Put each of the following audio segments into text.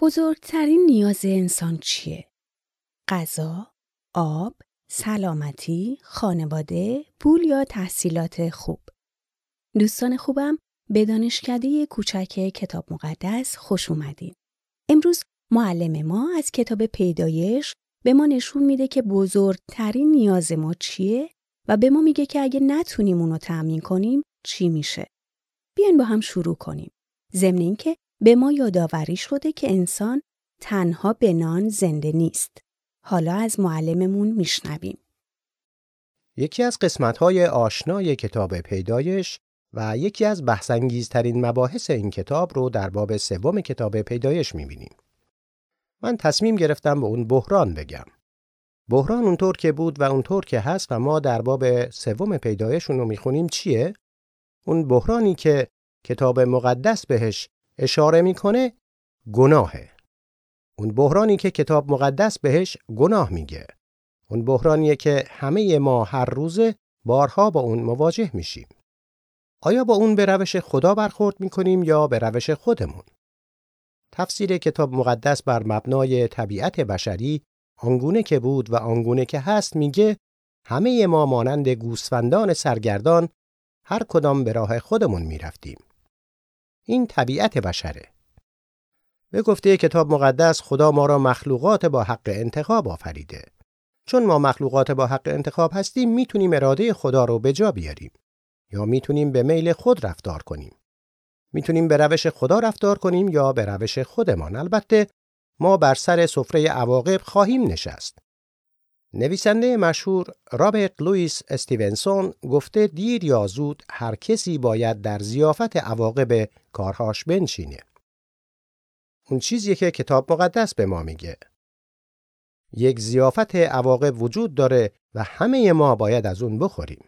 بزرگترین نیاز انسان چیه؟ غذا، آب، سلامتی، خانواده، پول یا تحصیلات خوب. دوستان خوبم به دانشکده کوچک کتاب مقدس خوش اومدین. امروز معلم ما از کتاب پیدایش به ما نشون میده که بزرگترین نیاز ما چیه و به ما میگه که اگه نتونیم اونو تأمین کنیم چی میشه. بیاین با هم شروع کنیم. ضمن اینکه به ما یادآوری شده که انسان تنها به نان زنده نیست. حالا از معلممون میشنویم. یکی از قسمت‌های آشنای کتاب پیدایش و یکی از بحثانگیزترین مباحث این کتاب رو در باب سوم کتاب پیدایش می‌بینیم. من تصمیم گرفتم به اون بحران بگم. بحران اونطور که بود و اونطور که هست و ما در باب سوم پیدایش رو می‌خونیم چیه؟ اون بحرانی که کتاب مقدس بهش اشاره می‌کنه گناهه. اون بحرانی که کتاب مقدس بهش گناه میگه. اون بحرانیه که همه ما هر روزه بارها با اون مواجه میشیم. آیا با اون به روش خدا برخورد می‌کنیم یا به روش خودمون؟ تفسیر کتاب مقدس بر مبنای طبیعت بشری آنگونه که بود و آنگونه که هست میگه همه ما مانند گوسفندان سرگردان هر کدام به راه خودمون می‌رفتیم. این طبیعت بشره. به گفته کتاب مقدس خدا ما را مخلوقات با حق انتخاب آفریده. چون ما مخلوقات با حق انتخاب هستیم می‌تونیم اراده خدا رو به جا بیاریم یا می‌تونیم به میل خود رفتار کنیم. می‌تونیم به روش خدا رفتار کنیم یا به روش خودمان. البته ما بر سر سفره عواقب خواهیم نشست. نویسنده مشهور رابرت لوئیس استیونسون گفته دیر یا زود هر کسی باید در زیافت عواقب کارهاش بنشینه. اون چیزی که کتاب مقدس به ما میگه. یک زیافت عواقب وجود داره و همه ما باید از اون بخوریم.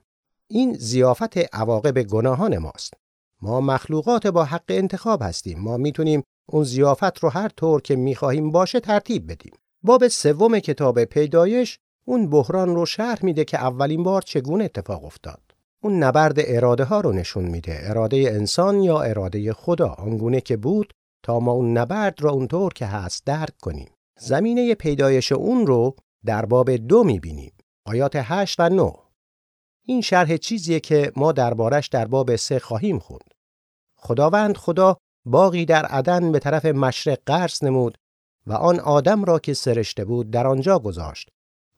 این زیافت عواقب گناهان ماست. ما مخلوقات با حق انتخاب هستیم. ما می‌تونیم اون زیافت رو هر طور که می‌خواهیم باشه ترتیب بدیم. باب سوم کتاب پیدایش اون بحران رو شرح میده که اولین بار چگونه اتفاق افتاد. اون نبرد اراده ها رو نشون میده. اراده انسان یا اراده خدا آنگونه که بود تا ما اون نبرد را اونطور که هست درک کنیم. زمینه پیدایش اون رو در باب دو می‌بینیم. آیات 8 و 9. این شرح چیزیه که ما دربارش در باب سه خواهیم خوند. خداوند خدا باقی در عدن به طرف مشرق قرض نمود و آن آدم را که سرشته بود در آنجا گذاشت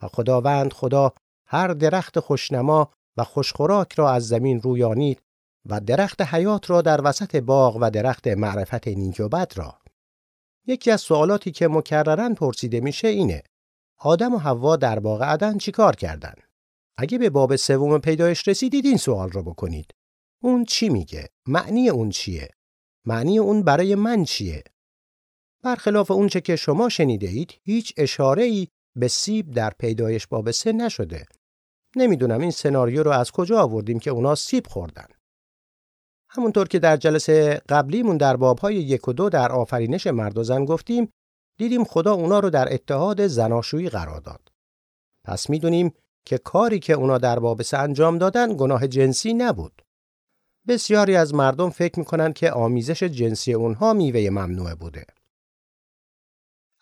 و خداوند خدا هر درخت خوشنما و خوشخوراک را از زمین رویانید و درخت حیات را در وسط باغ و درخت معرفت نیک و بد را. یکی از سوالاتی که مکررن پرسیده میشه اینه آدم و حوا در باغ عدن چیکار کردن؟ اگه به باب سوم پیدایش رسیدید این سوال رو بکنید. اون چی میگه؟ معنی اون چیه؟ معنی اون برای من چیه؟ برخلاف اونچه که شما شنیده اید هیچ اشاره ای به سیب در پیدایش باب سه نشده نمی‌دونم این سناریو رو از کجا آوردیم که اونا سیب خوردن همونطور که در جلسه قبلیمون در بابهای یک و دو در آفرینش مرد و زن گفتیم دیدیم خدا اونا رو در اتحاد زناشویی قرار داد. پس می‌دونیم که کاری که اونا در باب سه انجام دادن گناه جنسی نبود. بسیاری از مردم فکر می‌کنن که آمیزش جنسی اونها میوه ممنوعه بوده.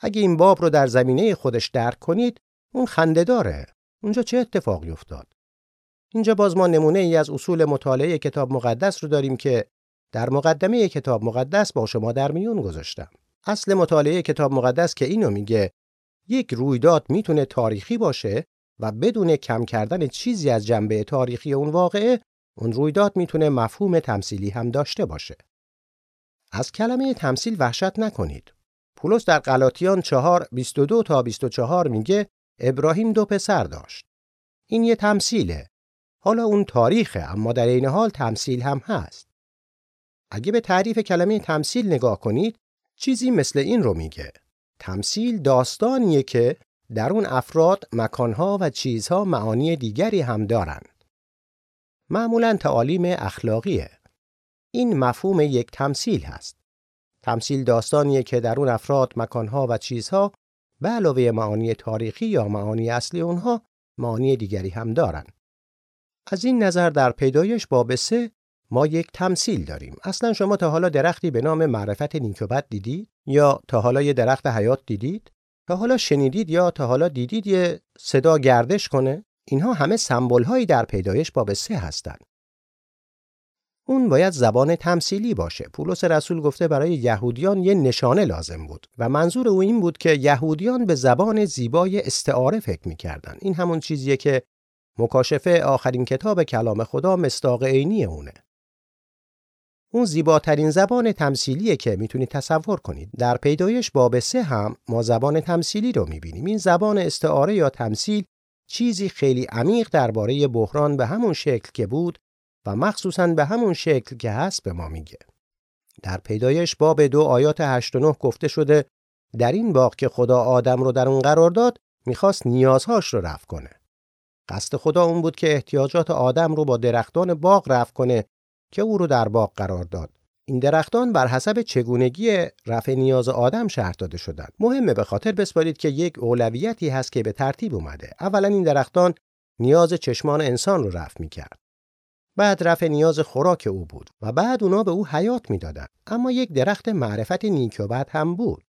اگه این باب رو در زمینه خودش درک کنید، اون خنده داره. اونجا چه اتفاقی افتاد؟ اینجا باز ما نمونه ای از اصول مطالعه کتاب مقدس رو داریم که در مقدمه کتاب مقدس با شما در میون گذاشتم. اصل مطالعه کتاب مقدس که اینو میگه یک رویداد می‌تونه تاریخی باشه و بدون کم کردن چیزی از جنبه تاریخی اون واقعه اون رویداد می‌تونه مفهوم تمثیلی هم داشته باشه. از کلمه تمثیل وحشت نکنید. پولس در غلاطیان 4 22 تا 24 میگه ابراهیم دو پسر داشت. این یه تمثیله حالا اون تاریخه اما در این حال تمثیل هم هست. اگه به تعریف کلمه تمثیل نگاه کنید چیزی مثل این رو میگه. تمثیل داستانیه که در اون افراد مکانها و چیزها معانی دیگری هم دارن. معمولا تعالیم اخلاقیه. این مفهوم یک تمثیل هست. تمثیل داستانیه که در اون افراد مکانها و چیزها به علاوه معانی تاریخی یا معانی اصلی اونها معانی دیگری هم دارن. از این نظر در پیدایش باب سه ما یک تمثیل داریم. اصلا شما تا حالا درختی به نام معرفت نیک و بد دیدید؟ یا تا حالا یه درخت حیات دیدید؟ تا حالا شنیدید یا تا حالا دیدید یه صدا گردش کنه؟ اینها همه سمبل هایی در پیدایش باب سه هستند اون باید زبان تمثیلی باشه. پولس رسول گفته برای یهودیان یه نشانه لازم بود و منظور او این بود که یهودیان به زبان زیبای استعاره فکر می‌کردن. این همون چیزیه که مکاشفه آخرین کتاب کلام خدا مستاق عینی اونه. اون زیباترین زبان تمثیلیه که می‌تونید تصور کنید. در پیدایش باب سه هم ما زبان تمثیلی رو می‌بینیم. این زبان استعاره یا تمثیل چیزی خیلی عمیق درباره بحران به همون شکل که بود مخصوصا به همون شکل که هست به ما میگه. در پیدایش باب دو آیات 8 و 9 گفته شده در این باغ که خدا آدم رو در اون قرار داد می‌خواست نیازهاش رو رفع کنه. قصد خدا اون بود که احتیاجات آدم رو با درختان باغ رفع کنه که او رو در باغ قرار داد. این درختان بر حسب چگونگی رفع نیاز آدم شرط داده شدند. مهمه به خاطر بسپارید که یک اولویتی هست که به ترتیب اومده. اولا این درختان نیاز چشمان انسان رو رفع می‌کرد. بعد رفع نیاز خوراک او بود و بعد اونا به او حیات می‌دادند. اما یک درخت معرفت نیک و بد هم بود.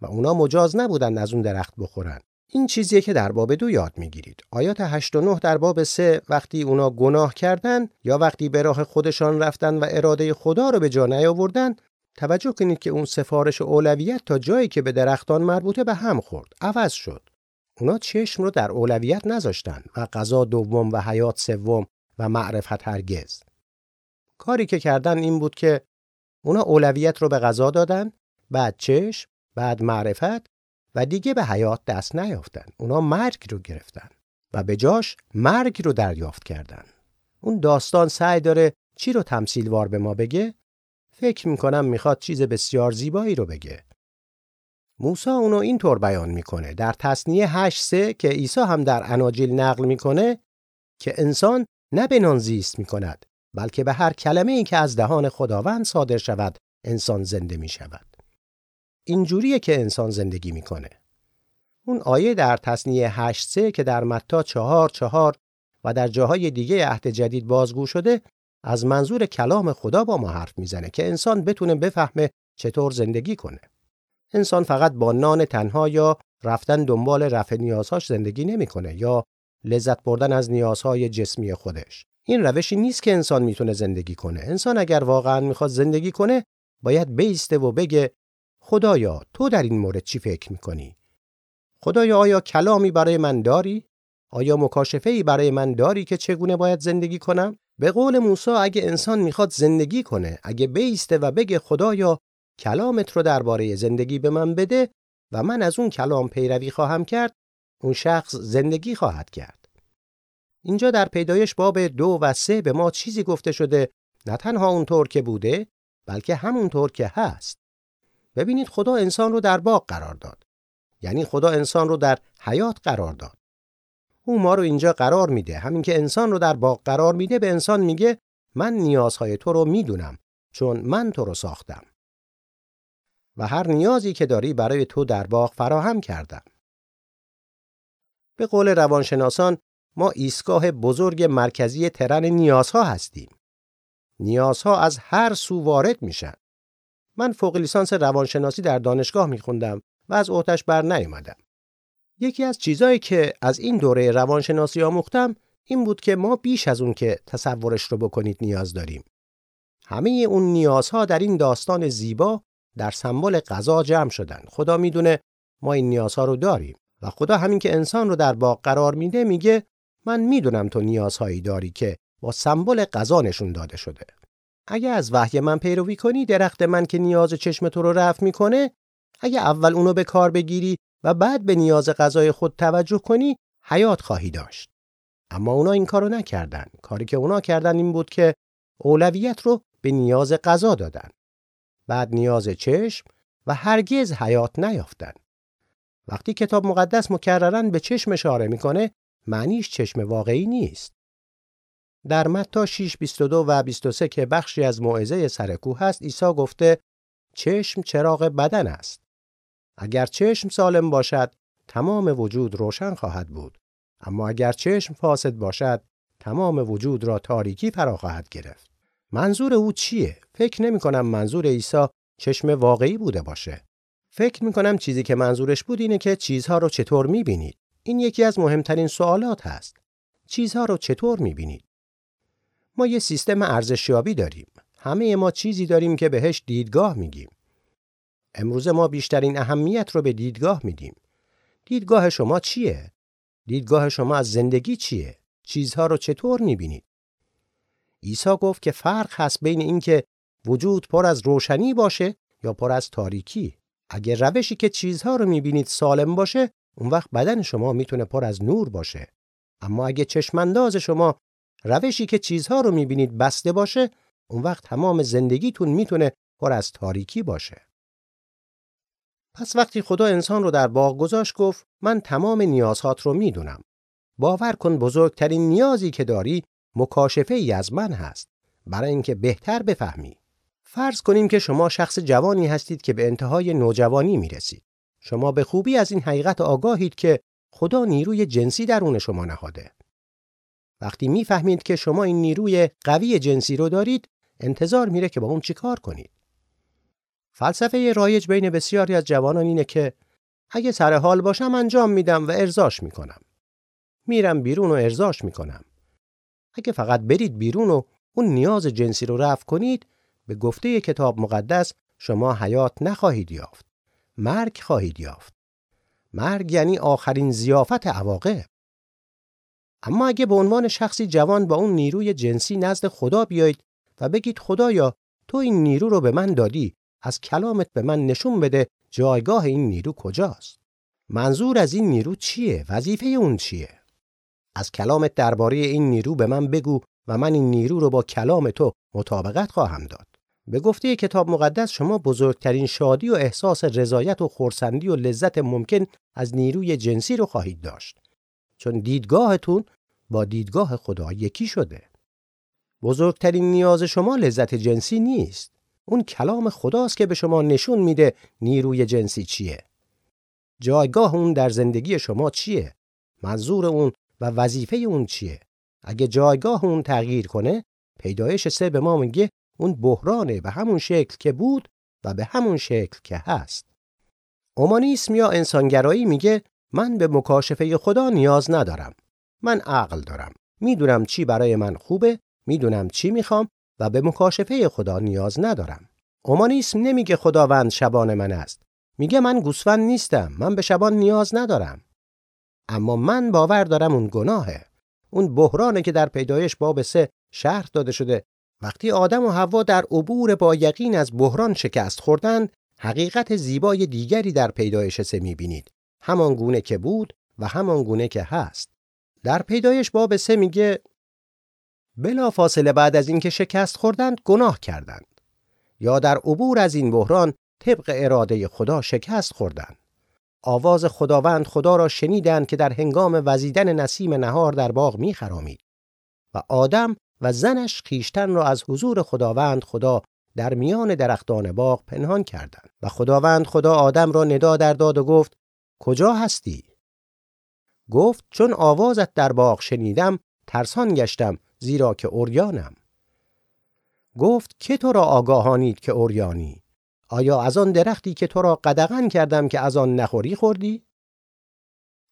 و اونا مجاز نبودند از اون درخت بخورن. این چیزیه که در باب دو یاد می‌گیرید. آیات 8 و 9 در باب 3 وقتی اونا گناه کردن یا وقتی به راه خودشان رفتن و اراده خدا رو به جا نیاوردن توجه کنید که اون سفارش اولویت تا جایی که به درختان مربوطه به هم خورد. عوض شد. اونا چشم رو در اولویت نذاشتن و غذا دوم و حیات سوم و معرفت هرگز. کاری که کردن این بود که اونا اولویت رو به غذا دادن، بعد چشم، بعد معرفت و دیگه به حیات دست نیافتن. اونا مرگ رو گرفتن و به جاش مرگ رو دریافت کردن. اون داستان سعی داره چی رو تمثیل وار به ما بگه؟ فکر می‌کنم می‌خواد چیز بسیار زیبایی رو بگه. موسی اونو اینطور بیان می‌کنه در تصنیه 8 سه که عیسی هم در اناجیل نقل می‌کنه که انسان نه به نان زیست می کند بلکه به هر کلمه ای که از دهان خداوند صادر شود انسان زنده می شود. اینجوریه که انسان زندگی می‌کنه. اون آیه در تصنیه 8 سه که در متا چهار چهار و در جاهای دیگه عهد جدید بازگو شده از منظور کلام خدا با ما حرف می‌زنه که انسان بتونه بفهمه چطور زندگی کنه. انسان فقط با نان تنها یا رفتن دنبال رفع نیازهاش زندگی نمی‌کنه یا لذت بردن از نیازهای جسمی خودش. این روشی نیست که انسان می‌تونه زندگی کنه. انسان اگر واقعا می‌خواد زندگی کنه باید بیسته و بگه خدایا تو در این مورد چی فکر می‌کنی؟ خدایا آیا کلامی برای من داری؟ آیا مکاشفه برای من داری که چگونه باید زندگی کنم؟ به قول موسی اگه انسان می‌خواد زندگی کنه اگه بیسته و بگه خدایا کلامت رو درباره زندگی به من بده و من از اون کلام پیروی خواهم کرد اون شخص زندگی خواهد کرد. اینجا در پیدایش باب دو و سه به ما چیزی گفته شده نه تنها اونطور که بوده بلکه همونطور که هست. ببینید خدا انسان رو در باغ قرار داد. یعنی خدا انسان رو در حیات قرار داد. او ما رو اینجا قرار میده. همین که انسان رو در باغ قرار میده به انسان میگه من نیازهای تو رو می‌دونم چون من تو رو ساختم. و هر نیازی که داری برای تو در باغ فراهم کردم. به قول روانشناسان ما ایستگاه بزرگ مرکزی ترن نیازها هستیم. نیازها از هر سو وارد میشن. من فوق لیسانس روانشناسی در دانشگاه میخوندم و از اوتش بر نیومدم. یکی از چیزایی که از این دوره روانشناسی آموختم این بود که ما بیش از اون که تصورش رو بکنید نیاز داریم. همه اون نیازها در این داستان زیبا در سمبل غذا جمع شدن. خدا می‌دونه ما این نیازها رو داریم. و خدا همین که انسان رو در باغ قرار میده میگه من می‌دونم تو نیازهایی داری که با سمبل غذا نشون داده شده. اگه از وحی من پیروی کنی درخت من که نیاز چشم تو رو رفع می‌کنه اگه اول اونو به کار بگیری و بعد به نیاز غذای خود توجه کنی حیات خواهی داشت. اما اونا این کارو نکردن. کاری که اونا کردن این بود که اولویت رو به نیاز غذا دادن. بعد نیاز چشم و هرگز حیات نیافتن. وقتی کتاب مقدس مکررن به چشم اشاره می‌کنه معنیش چشم واقعی نیست. در متا 6 22 و 23 که بخشی از موعظه سرکوه هست عیسی گفته چشم چراغ بدن است. اگر چشم سالم باشد تمام وجود روشن خواهد بود. اما اگر چشم فاسد باشد تمام وجود را تاریکی فرا خواهد گرفت. منظور او چیه؟ فکر نمی کنم منظور عیسی چشم واقعی بوده باشه. فکر می کنم چیزی که منظورش بود اینه که چیزها رو چطور می بینید. این یکی از مهمترین سوالات هست. چیزها رو چطور می بینید؟ ما یه سیستم ارزشیابی داریم. همه ما چیزی داریم که بهش دیدگاه میگیم. امروز ما بیشترین اهمیت رو به دیدگاه میدیم. دیدگاه شما چیه؟ دیدگاه شما از زندگی چیه؟ چیزها رو چطور می‌بینید؟ عیسی گفت که فرق هست بین اینکه وجود پر از روشنی باشه یا پر از تاریکی. اگر روشی که چیزها رو می‌بینید سالم باشه، اون وقت بدن شما می‌تونه پر از نور باشه. اما اگه چشمانداز شما روشی که چیزها رو می‌بینید بسته باشه، اون وقت تمام زندگیتون می‌تونه پر از تاریکی باشه. پس وقتی خدا انسان رو در باغ گذاشت گفت من تمام نیازهات رو می‌دونم. باور کن بزرگترین نیازی که داری مکاشفه ای از من هست برای اینکه بهتر بفهمی. فرض کنیم که شما شخص جوانی هستید که به انتهای نوجوانی می‌رسید. شما به خوبی از این حقیقت آگاهید که خدا نیروی جنسی درون شما نهاده. وقتی می‌فهمید که شما این نیروی قوی جنسی رو دارید، انتظار میره که با اون چیکار کنید. فلسفه رایج بین بسیاری از جوانان اینه که اگه سر حال باشم انجام میدم و ارزاش می‌کنم. میرم بیرون و ارزاش می‌کنم. اگه فقط برید بیرون و اون نیاز جنسی رو رفع کنید به گفته کتاب مقدس شما حیات نخواهید یافت. مرگ خواهید یافت. مرگ یعنی آخرین زیافت عواقب. اما اگه به عنوان شخصی جوان با اون نیروی جنسی نزد خدا بیایید و بگید خدایا تو این نیرو رو به من دادی از کلامت به من نشون بده جایگاه این نیرو کجاست منظور از این نیرو چیه وظیفه اون چیه از کلامت درباره این نیرو به من بگو و من این نیرو رو با کلام تو مطابقت خواهم داد به گفته کتاب مقدس شما بزرگترین شادی و احساس رضایت و خورسندی و لذت ممکن از نیروی جنسی رو خواهید داشت. چون دیدگاهتون با دیدگاه خدا یکی شده. بزرگترین نیاز شما لذت جنسی نیست. اون کلام خداست که به شما نشون میده نیروی جنسی چیه. جایگاه اون در زندگی شما چیه؟ منظور اون و وظیفه اون چیه؟ اگه جایگاه اون تغییر کنه پیدایش سه به ما میگه اون بحرانه به همون شکل که بود و به همون شکل که هست اومانیسم یا انسانگرایی میگه من به مکاشفه خدا نیاز ندارم من عقل دارم می‌دونم چی برای من خوبه می‌دونم چی می‌خوام و به مکاشفه خدا نیاز ندارم. اومانیسم نمیگه خداوند شبان من است. میگه من گوسفند نیستم. من به شبان نیاز ندارم. اما من باور دارم اون گناهه. اون بحرانه که در پیدایش باب سه شرح داده شده. وقتی آدم و حوا در عبور با یقین از بحران شکست خوردند، حقیقت زیبای دیگری در پیدایش سه می‌بینید. همان گونه که بود و همان گونه که هست. در پیدایش باب سه میگه بلا فاصله بعد از اینکه شکست خوردند گناه کردند یا در عبور از این بحران طبق اراده خدا شکست خوردند آواز خداوند خدا را شنیدند که در هنگام وزیدن نسیم نهار در باغ میخرامید و آدم و زنش خیشتن را از حضور خداوند خدا در میان درختان باغ پنهان کردند. و خداوند خدا آدم را ندا در داد و گفت کجا هستی؟ گفت چون آوازت در باغ شنیدم ترسان گشتم زیرا که اوریانم گفت که تو را آگاهانید که اوریانی آیا از آن درختی که تو را قدغن کردم که از آن نخوری خوردی؟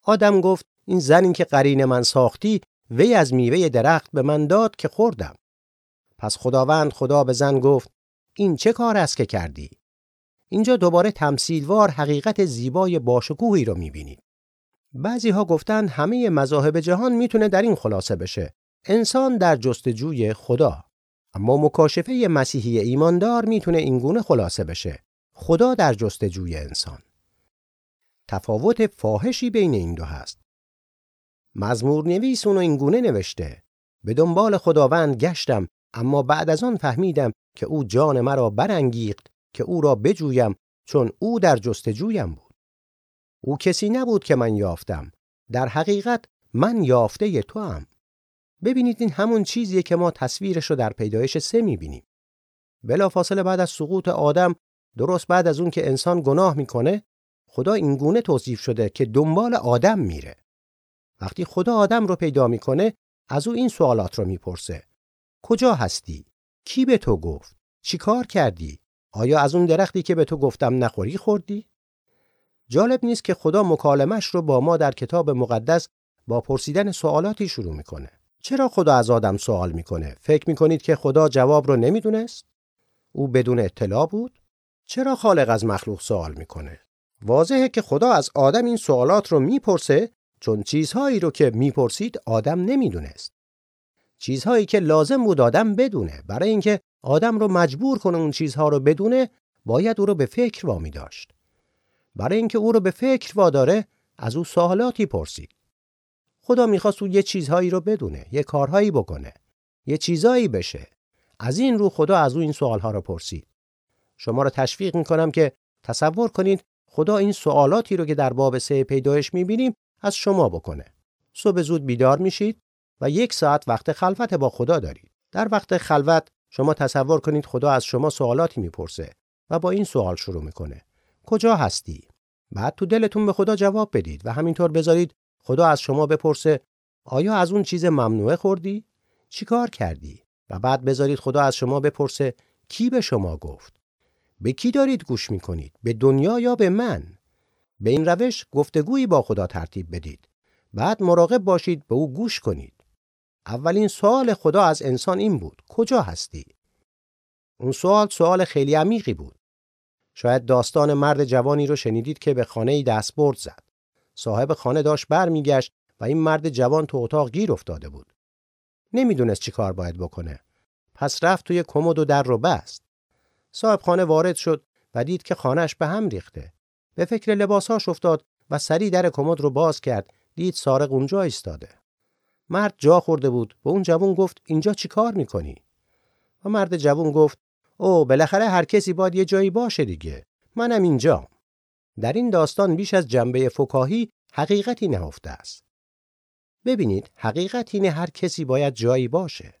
آدم گفت این زنی که قرین من ساختی وی از میوه درخت به من داد که خوردم. پس خداوند خدا به زن گفت این چه کار است که کردی؟ اینجا دوباره تمثیلوار حقیقت زیبای باشکوهی رو می‌بینید بعضی ها گفتن همه مذاهب جهان می‌تونه در این خلاصه بشه. انسان در جستجوی خدا. اما مکاشفه مسیحی ایماندار می‌تونه اینگونه خلاصه بشه. خدا در جستجوی انسان. تفاوت فاحشی بین این دو هست. مزمور نویس اونو اینگونه نوشته به دنبال خداوند گشتم اما بعد از آن فهمیدم که او جان مرا برانگیخت که او را بجویم چون او در جستجویم بود او کسی نبود که من یافتم در حقیقت من یافته تو هم. ببینید این همون چیزیه که ما تصویرش رو در پیدایش سه می‌بینیم. بلافاصله بعد از سقوط آدم درست بعد از اون که انسان گناه می‌کنه خدا اینگونه توصیف شده که دنبال آدم میره. وقتی خدا آدم رو پیدا می‌کنه از او این سوالات رو می‌پرسه. کجا هستی؟ کی به تو گفت؟ چی کار کردی؟ آیا از اون درختی که به تو گفتم نخوری خوردی؟ جالب نیست که خدا مکالمش رو با ما در کتاب مقدس با پرسیدن سوالاتی شروع می‌کنه. چرا خدا از آدم سوال می‌کنه؟ فکر می‌کنید که خدا جواب رو نمی‌دونست؟ او بدون اطلاع بود. چرا خالق از مخلوق سوال می‌کنه؟ واضحه که خدا از آدم این سوالات رو می‌پرسه چون چیزهایی رو که می‌پرسید آدم نمی‌دونست. چیزهایی که لازم بود آدم بدونه برای اینکه آدم رو مجبور کنه اون چیزها رو بدونه باید او رو به فکر وامی داشت. برای اینکه او رو به فکر واداره از او سوالاتی پرسید. خدا می‌خواست او یه چیزهایی رو بدونه، یه کارهایی بکنه، یه چیزهایی بشه. از این رو خدا از او این سوالها رو پرسید. شما رو تشویق می‌کنم که تصور کنید خدا این سوالاتی رو که در باب سه پیدایش می‌بینیم از شما بکنه. صبح زود بیدار میشید و یک ساعت وقت خلوت با خدا دارید. در وقت خلوت شما تصور کنید خدا از شما سوالاتی می‌پرسه و با این سوال شروع می‌کنه. کجا هستی؟ بعد تو دلتون به خدا جواب بدید و همینطور بذارید خدا از شما بپرسه آیا از اون چیز ممنوعه خوردی؟ چیکار کردی؟ و بعد بذارید خدا از شما بپرسه کی به شما گفت؟ به کی دارید گوش می‌کنید؟ به دنیا یا به من؟ به این روش گفتگویی با خدا ترتیب بدید. بعد مراقب باشید به او گوش کنید. اولین سوال خدا از انسان این بود کجا هستی؟ اون سوال سوال خیلی عمیقی بود. شاید داستان مرد جوانی رو شنیدید که به خانه دستبرد زد. صاحب خانه داشت برمیگشت و این مرد جوان تو اتاق گیر افتاده بود. نمی‌دونست چی کار باید بکنه. پس رفت توی کمد و در رو بست. صاحب خانه وارد شد و دید که خانهش به هم ریخته. به فکر لباساش افتاد و سری در کمد رو باز کرد. دید سارق اونجا ایستاده. مرد جا خورده بود. و اون جوون گفت اینجا چی کار می‌کنی؟ و مرد جوون گفت او بالاخره هر کسی باید یه جایی باشه دیگه. منم اینجا در این داستان بیش از جنبه فکاهی حقیقتی نهفته است. ببینید حقیقت اینه هر کسی باید جایی باشه.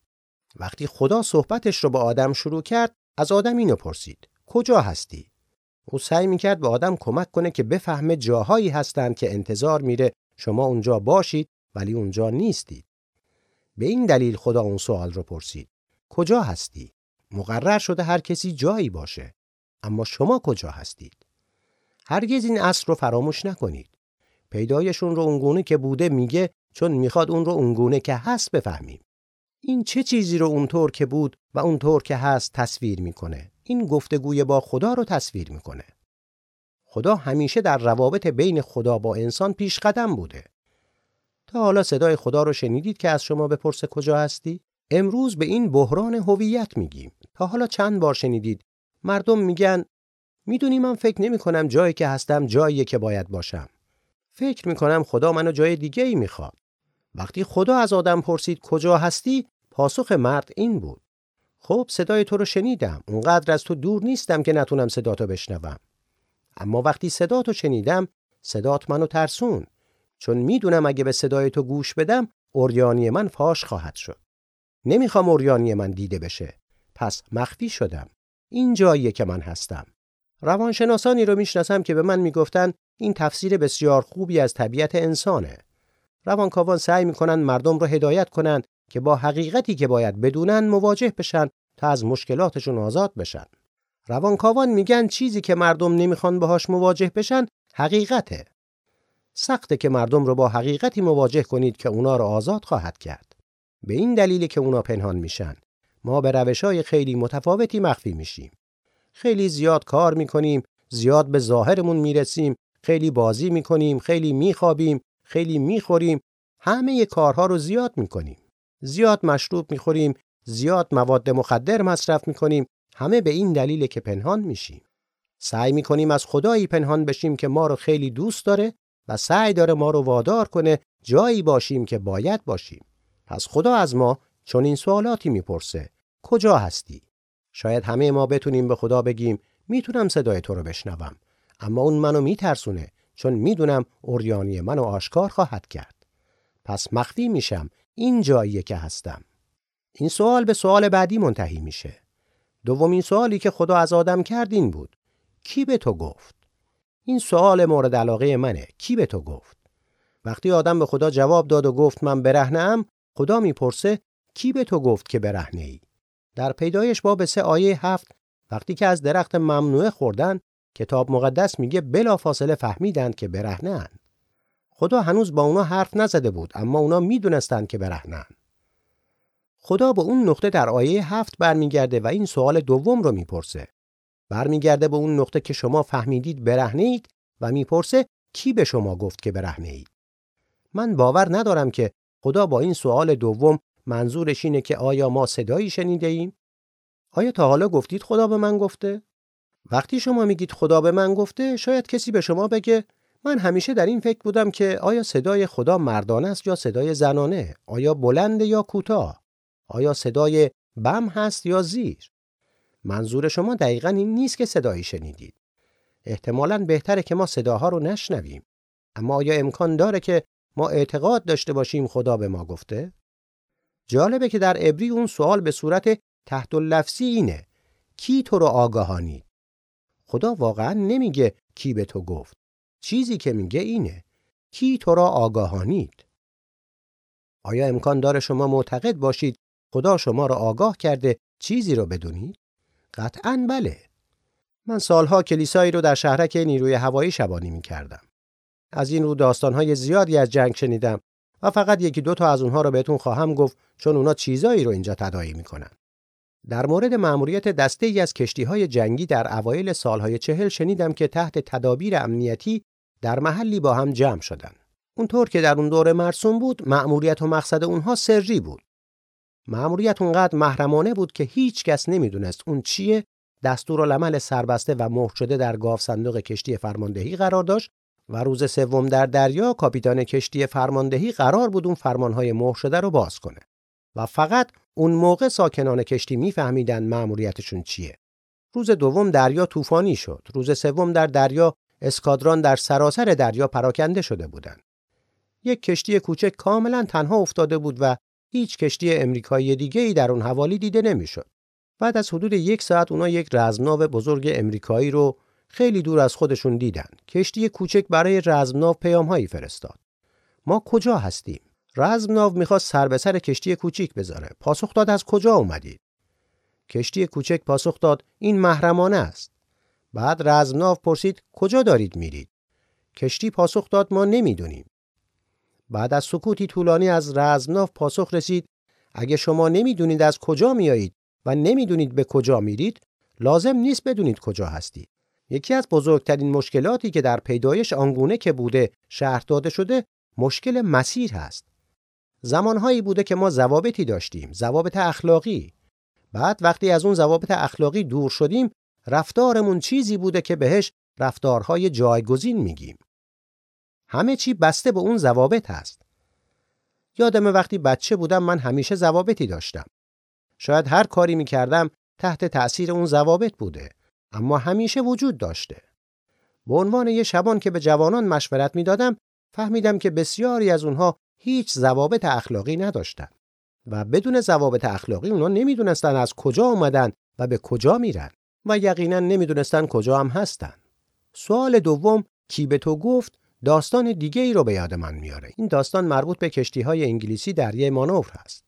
وقتی خدا صحبتش رو با آدم شروع کرد از آدم اینو پرسید کجا هستی؟ او سعی می‌کرد به آدم کمک کنه که بفهمه جاهایی هستند که انتظار میره شما اونجا باشید ولی اونجا نیستید. به این دلیل خدا اون سوال رو پرسید. کجا هستی؟ مقرر شده هر کسی جایی باشه. اما شما کجا هستید؟ هرگز این اصل رو فراموش نکنید. پیدایشون رو اونگونه که بوده میگه چون می‌خواد اون رو اونگونه که هست بفهمیم. این چه چیزی رو اونطور که بود و اونطور که هست تصویر می‌کنه؟ این گفتگوی با خدا رو تصویر می‌کنه. خدا همیشه در روابط بین خدا با انسان پیش قدم بوده. تا حالا صدای خدا رو شنیدید که از شما بپرسه کجا هستی؟ امروز به این بحران هویت میگیم. تا حالا چند بار شنیدید مردم میگن می‌دونی من فکر نمی کنم جایی که هستم جاییه که باید باشم. فکر می‌کنم خدا منو جای دیگه ای می‌خواد. وقتی خدا از آدم پرسید کجا هستی پاسخ مرد این بود خب صدای تو رو شنیدم. اونقدر از تو دور نیستم که نتونم صداتو بشنوم. اما وقتی صداتو شنیدم صدات منو ترسون چون می‌دونم اگه به صدای تو گوش بدم اوریانی من فاش خواهد شد. نمی‌خوام اوریانی من دیده بشه. پس مخفی شدم. این جاییه که من هستم. روانشناسانی رو می‌شناسم که به من می‌گفتن این تفسیر بسیار خوبی از طبیعت انسانه. روانکاوان سعی می‌کنن مردم رو هدایت کنند که با حقیقتی که باید بدونن مواجه بشن تا از مشکلاتشون آزاد بشن. روانکاوان میگن چیزی که مردم نمی‌خوان باهاش مواجه بشن حقیقته. سخته که مردم رو با حقیقتی مواجه کنید که اونا رو آزاد خواهد کرد. به این دلیلی که اونا پنهان میشن. ما به روشای خیلی متفاوتی مخفی میشیم. خیلی زیاد کار می‌کنیم، زیاد به ظاهرمون می‌رسیم، خیلی بازی می‌کنیم، خیلی میخوابیم، خیلی می‌خوریم، همه کارها رو زیاد می‌کنیم. زیاد مشروب می‌خوریم، زیاد مواد مخدر مصرف می‌کنیم، همه به این دلیل که پنهان میشیم. سعی می‌کنیم از خدایی پنهان بشیم که ما رو خیلی دوست داره و سعی داره ما رو وادار کنه جایی باشیم که باید باشیم. پس خدا از ما چون این سوالاتی می‌پرسه کجا هستی؟ شاید همه ما بتونیم به خدا بگیم می‌تونم صدای تو رو بشنوم اما اون منو میترسونه چون می‌دونم اوریانی منو آشکار خواهد کرد. پس مخفی میشم این جاییه که هستم. این سوال به سوال بعدی منتهی میشه. دومین سوالی که خدا از آدم کرد این بود. کی به تو گفت؟ این سوال مورد علاقه منه. کی به تو گفت؟ وقتی آدم به خدا جواب داد و گفت من برهنم خدا می‌پرسه کی به تو گفت که برهنه ای؟ در پیدایش باب سه آیه هفت وقتی که از درخت ممنوعه خوردن کتاب مقدس میگه بلا فاصله فهمیدند که برهنه خدا هنوز با اونا حرف نزده بود اما اونا می‌دونستند که برهنن. خدا به اون نقطه در آیه هفت برمیگرده و این سوال دوم رو می‌پرسه. برمیگرده به اون نقطه که شما فهمیدید برهنه اید و می‌پرسه کی به شما گفت که برهنه اید. من باور ندارم که خدا با این سوال دوم منظورش اینه که آیا ما صدایی شنیده ایم؟ آیا تا حالا گفتید خدا به من گفته؟ وقتی شما میگید خدا به من گفته شاید کسی به شما بگه من همیشه در این فکر بودم که آیا صدای خدا مردانه است یا صدای زنانه؟ آیا بلند یا کوتاه؟ آیا صدای بم هست یا زیر؟ منظور شما دقیقا این نیست که صدایی شنیدید. احتمالا بهتره که ما صداها رو نشنویم. اما آیا امکان داره که ما اعتقاد داشته باشیم خدا به ما گفته؟ جالبه که در عبری اون سوال به صورت تحت لفظی اینه. کی تو رو آگاهانید؟ خدا واقعا نمیگه کی به تو گفت. چیزی که میگه اینه کی تو را آگاهانید آیا امکان داره شما معتقد باشید خدا شما را آگاه کرده چیزی رو بدونید قطعا بله من سالها کلیسایی رو در شهرک نیروی هوایی شبانی می کردم. از این رو داستانهای زیادی از جنگ شنیدم و فقط یکی دو تا از اونها رو بهتون خواهم گفت چون اونا چیزایی رو اینجا تداعی می‌کنن. در مورد مأموریت دسته ای از کشتی های جنگی در اوایل سالهای چهل شنیدم که تحت تدابیر امنیتی در محلی با هم جمع شدند. اونطور که در اون دوره مرسوم بود، مأموریت و مقصد اونها سری بود. مأموریت اونقدر محرمانه بود که هیچ کس نمی‌دونست اون چیه دستورالعمل سربسته و مهر شده در گاف صندوق کشتی فرماندهی قرار داشت و روز سوم در دریا کاپیتان کشتی فرماندهی قرار بود اون فرمانهای مهر شده رو باز کنه و فقط اون موقع ساکنان کشتی میفهمیدن مأموریتشون چیه. روز دوم دریا طوفانی شد. روز سوم در دریا اسکادران در سراسر دریا پراکنده شده بودند. یک کشتی کوچک کاملا تنها افتاده بود و هیچ کشتی امریکایی دیگه ای در اون حوالی دیده نمی‌شد. بعد از حدود یک ساعت اونا یک رزمناو بزرگ امریکایی رو خیلی دور از خودشون دیدن. کشتی کوچک برای رزمناو پیامهایی فرستاد. ما کجا هستیم؟ رزمناو می‌خواست سر به سر کشتی کوچیک بذاره. پاسخ داد از کجا اومدید؟ کشتی کوچک پاسخ داد این محرمانه است. بعد رزمناو پرسید کجا دارید میرید؟ کشتی پاسخ داد ما نمی‌دونیم. بعد از سکوتی طولانی از رزمناو پاسخ رسید اگه شما نمی‌دونید از کجا میایید و نمی‌دونید به کجا میرید لازم نیست بدونید کجا هستید. یکی از بزرگترین مشکلاتی که در پیدایش آنگونه که بوده شهر داده شده مشکل مسیر هست. زمانهایی بوده که ما ضوابطی داشتیم، ضوابط اخلاقی. بعد وقتی از اون ضوابط اخلاقی دور شدیم رفتارمون چیزی بوده که بهش رفتارهای جایگزین میگیم. همه چی بسته به اون ضوابط هست. یادم وقتی بچه بودم من همیشه ضوابطی داشتم. شاید هر کاری می‌کردم تحت تأثیر اون ضوابط بوده اما همیشه وجود داشته. به عنوان یه شبان که به جوانان مشورت می‌دادم فهمیدم که بسیاری از اونها هیچ ضوابط اخلاقی نداشتن و بدون ضوابط اخلاقی اونا نمی‌دونستن از کجا اومدن و به کجا میرن. و یقینا نمی‌دونستن کجا هم هستن. سوال دوم کی به تو گفت داستان دیگه ای رو به یاد من میاره. این داستان مربوط به کشتی های انگلیسی دریای مانور هست.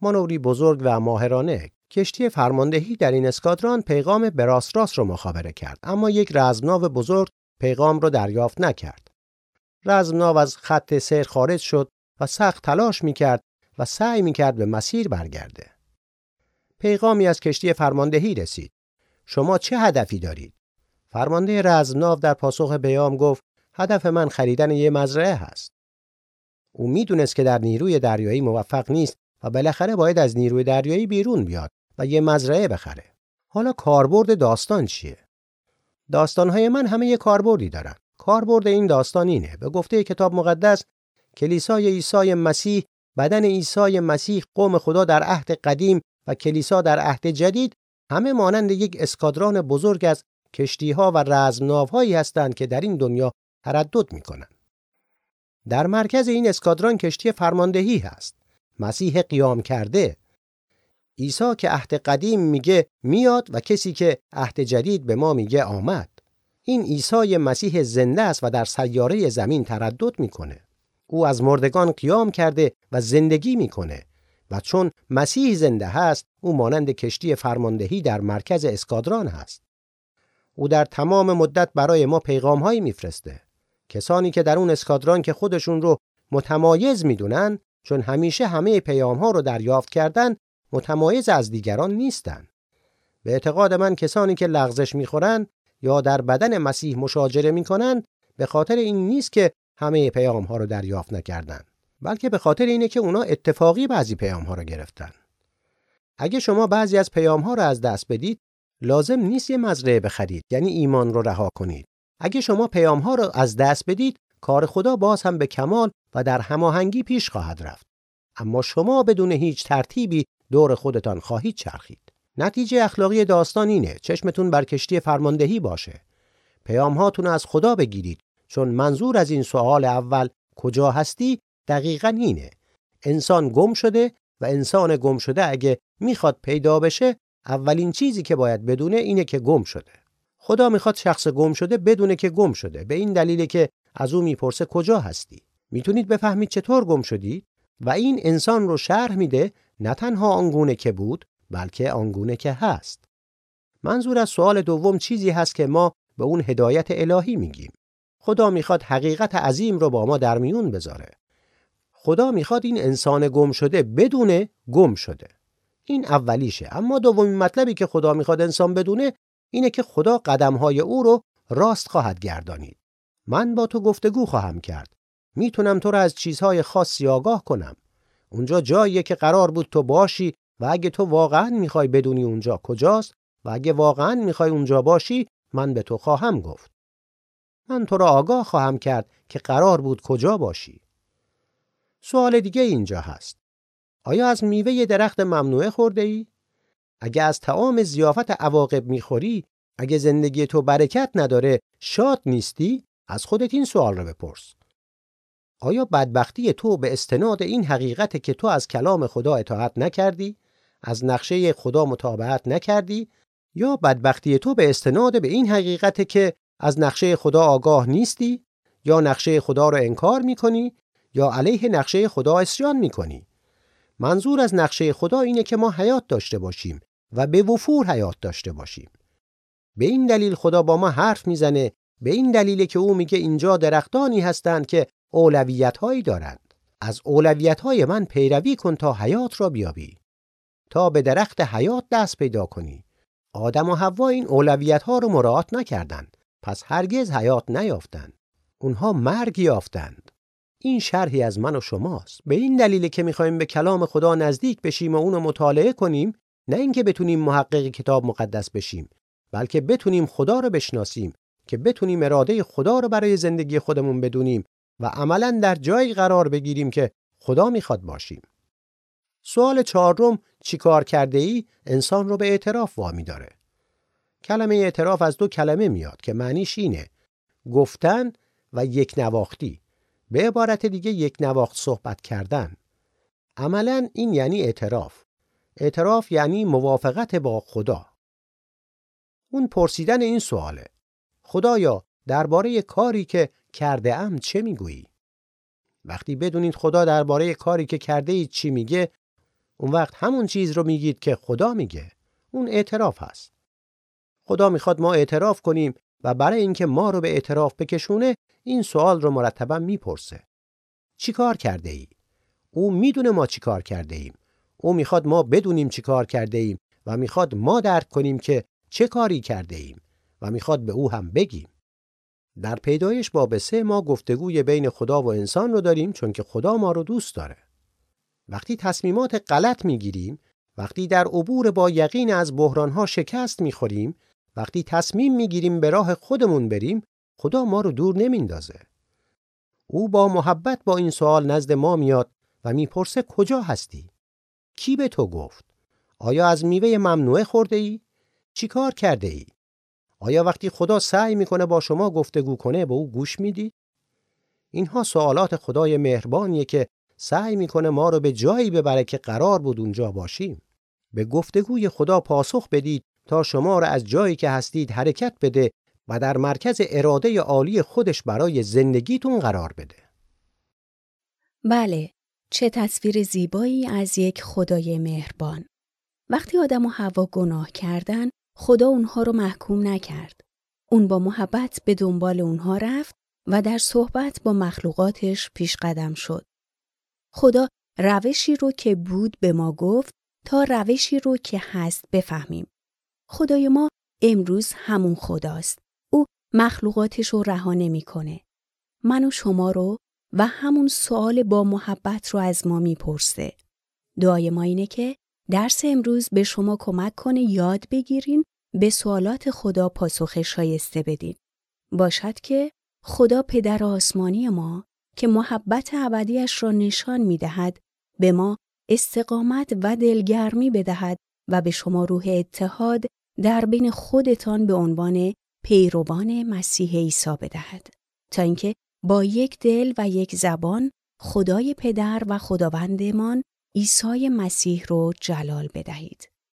مانوری بزرگ و ماهرانه کشتی فرماندهی در این اسکادران پیغام براس رو مخابره کرد اما یک رزمناو بزرگ پیغام رو دریافت نکرد. رزمناو از خط سیر خارج شد و سخت تلاش می‌کرد و سعی می‌کرد به مسیر برگرده. پیغامی از کشتی فرماندهی رسید. شما چه هدفی دارید؟ فرمانده رزمناو در پاسخ بیام گفت هدف من خریدن یه مزرعه هست. او می‌دونست که در نیروی دریایی موفق نیست و بالاخره باید از نیروی دریایی بیرون بیاد و یه مزرعه بخره. حالا کاربرد داستان چیه؟ داستانهای من همه یه کاربردی دارن. کاربرد این داستان اینه. به گفته کتاب مقدس کلیسای عیسی مسیح بدن عیسی مسیح قوم خدا در عهد قدیم و کلیسا در عهد جدید همه مانند یک اسکادران بزرگ از کشتیها و رزمناوهایی هستند که در این دنیا تردد می کنند. در مرکز این اسکادران کشتی فرماندهی هست. مسیح قیام کرده. عیسی که عهد قدیم میگه میاد و کسی که عهد جدید به ما میگه آمد. این عیسی مسیح زنده است و در سیاره زمین تردد می‌کنه. او از مردگان قیام کرده و زندگی می‌کنه. و چون مسیح زنده هست او مانند کشتی فرماندهی در مرکز اسکادران هست. او در تمام مدت برای ما پیغام هایی میفرسته. کسانی که در اون اسکادران که خودشون رو متمایز می‌دونن چون همیشه همه پیام ها رو دریافت کردن متمایز از دیگران نیستن. به اعتقاد من کسانی که لغزش می‌خورن یا در بدن مسیح مشاجره می‌کنن به خاطر این نیست که همه پیام ها رو دریافت نکردن. بلکه به خاطر اینه که اونا اتفاقی بعضی پیام ها رو گرفتن. اگه شما بعضی از پیام ها رو از دست بدید لازم نیست یه مزرعه بخرید یعنی ایمان رو رها کنید. اگه شما پیام ها رو از دست بدید کار خدا باز هم به کمال و در هماهنگی پیش خواهد رفت. اما شما بدون هیچ ترتیبی دور خودتان خواهید چرخید. نتیجه اخلاقی داستان اینه چشمتون بر کشتی فرماندهی باشه. پیام هاتون از خدا بگیرید چون منظور از این سوال اول کجا هستی؟ دقیقا اینه. انسان گم شده و انسان گم شده اگه می‌خواد پیدا بشه اولین چیزی که باید بدونه اینه که گم شده. خدا می‌خواد شخص گم شده بدونه که گم شده. به این دلیل که از او می‌پرسه کجا هستی. می‌تونید بفهمید چطور گم شدید؟ و این انسان رو شرح میده نه تنها آنگونه که بود بلکه آنگونه که هست. منظور از سوال دوم چیزی هست که ما به اون هدایت الهی میگیم. خدا می‌خواد حقیقت عظیم رو با ما در میون بذاره. خدا می‌خواد این انسان گم شده بدونه گم شده. این اولیشه. اما دومین مطلبی که خدا می‌خواد انسان بدونه اینه که خدا قدمهای او رو راست خواهد گردانید. من با تو گفتگو خواهم کرد. می‌تونم تو را از چیزهای خاصی آگاه کنم. اونجا جاییه که قرار بود تو باشی و اگه تو واقعا می‌خوای بدونی اونجا کجاست و اگه واقعا می‌خوای اونجا باشی من به تو خواهم گفت. من تو را آگاه خواهم کرد که قرار بود کجا باشی. سوال دیگه اینجا هست. آیا از میوه درخت ممنوعه خورده ای؟ اگه از تعام زیافت عواقب می‌خوری اگه زندگی تو برکت نداره شاد نیستی؟ از خودت این سوال رو بپرس. آیا بدبختی تو به استناد این حقیقت که تو از کلام خدا اطاعت نکردی؟ از نقشه خدا مطابقت نکردی؟ یا بدبختی تو به استناد به این حقیقت که از نقشه خدا آگاه نیستی؟ یا نقشه خدا رو انکار می‌کنی؟ یا علیه نقشه خدا اسیان می‌کنی. منظور از نقشه خدا اینه که ما حیات داشته باشیم و به وفور حیات داشته باشیم. به این دلیل خدا با ما حرف می‌زنه به این دلیل که او میگه اینجا درختانی هستند که اولویت هایی دارند. از اولویت های من پیروی کن تا حیات را بیابی. تا به درخت حیات دست پیدا کنی. آدم و حوا این اولویت ها رو مراعات نکردند. پس هرگز حیات نیافتند. اونها مرگ یافتند. این شرحی از من و شماست. به این دلیل که می‌خوایم به کلام خدا نزدیک بشیم و اونو مطالعه کنیم نه اینکه بتونیم محقق کتاب مقدس بشیم بلکه بتونیم خدا رو بشناسیم که بتونیم اراده خدا رو برای زندگی خودمون بدونیم و عملا در جایی قرار بگیریم که خدا می‌خواد باشیم. سوال چهارم چیکار کرده ای انسان رو به اعتراف وامی داره. کلمه اعتراف از دو کلمه میاد که معنیش اینه گفتن و یک نواختی. به عبارت دیگه یک نواخت صحبت کردن. عملا این یعنی اعتراف. اعتراف یعنی موافقت با خدا. اون پرسیدن این سواله. خدایا درباره کاری که کرده ام چه می‌گویی؟ وقتی بدونید خدا درباره کاری که کرده اید چی میگه اون وقت همون چیز رو میگید که خدا میگه. اون اعتراف هست. خدا می‌خواد ما اعتراف کنیم و برای اینکه ما رو به اعتراف بکشونه این سوال رو مرتبا می‌پرسه. چی کار کرده ای؟ او می‌دونه ما چی کار کرده ایم او می‌خواد ما بدونیم چی کار کرده ایم و می‌خواد ما درک کنیم که چه کاری کرده ایم و می‌خواد به او هم بگیم. در پیدایش باب سه ما گفتگوی بین خدا و انسان رو داریم چون که خدا ما رو دوست داره. وقتی تصمیمات غلط می‌گیریم وقتی در عبور با یقین از بحرانها شکست می‌خوریم وقتی تصمیم می‌گیریم به راه خودمون بریم خدا ما رو دور نمیندازه او با محبت با این سوال نزد ما میاد و می‌پرسه کجا هستی؟ کی به تو گفت؟ آیا از میوه ممنوعه خورده ای چی کار کرده ای آیا وقتی خدا سعی می‌کنه با شما گفتگو کنه به او گوش میدی؟ اینها سوالات خدای مهربانیه که سعی می‌کنه ما رو به جایی ببره که قرار بود اونجا باشیم. به گفتگوی خدا پاسخ بدید تا شما را از جایی که هستید حرکت بده و در مرکز اراده عالی خودش برای زندگیتون قرار بده. بله، چه تصویر زیبایی از یک خدای مهربان. وقتی آدم و هوا گناه کردن، خدا اونها رو محکوم نکرد. اون با محبت به دنبال اونها رفت و در صحبت با مخلوقاتش پیش قدم شد. خدا روشی رو که بود به ما گفت تا روشی رو که هست بفهمیم. خدای ما امروز همون خداست. مخلوقاتش رو رها نمی‌کنه. من و شما رو و همون سوال با محبت رو از ما می‌پرسه. دعای ما اینه که درس امروز به شما کمک کنه یاد بگیرین به سوالات خدا پاسخ شایسته بدین. باشد که خدا پدر آسمانی ما که محبت ابدیش را نشان می دهد به ما استقامت و دلگرمی بدهد و به شما روح اتحاد در بین خودتان به عنوان پیروان مسیح عیسی بدهد تا اینکه با یک دل و یک زبان خدای پدر و خداوندمان عیسی مسیح رو جلال بدهید.